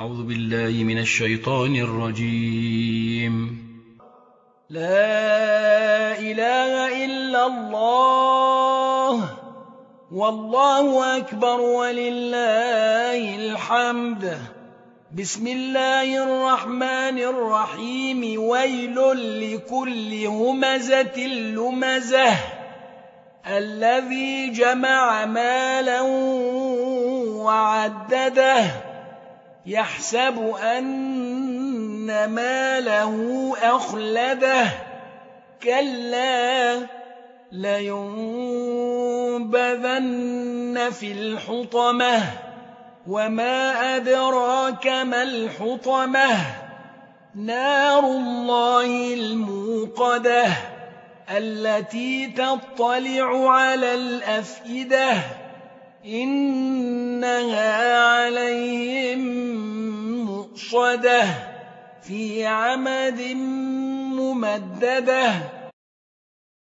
أعوذ بالله من الشيطان الرجيم. لا إله إلا الله والله أكبر ولله الحمد. بسم الله الرحمن الرحيم. ويل لكل همزة لمزة. الذي جمع مالا وعدده. يحسب أن ماله أخلده. كلا لينبذن في الحطمة. وما أدراك ما الحطمة. نار الله الموقدة التي تطلع على الأفئدة. إنها مؤصده في عمد ممددة